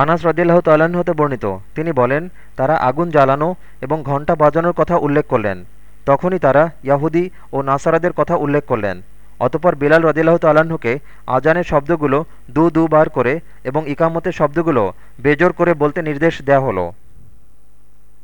আনাস রদিল্লাহ তাল্লাহ্ন হতে বর্ণিত। তিনি বলেন, তারা আগুন জ্বালানো এবং ঘণ্টা বাজানোর কথা উল্লেখ করলেন। তখনই তারা ইয়াহুদি ও নাসারাদের কথা উল্লেখ করলেন। অতপর বিলাল রদিল্লাহ তাল্লাহ্নকে আজানের শব্দগুলো দু দুবার করে এবং ইকামতের শব্দগুলো বেজোর করে বলতে নির্দেশ দেয়া হলো।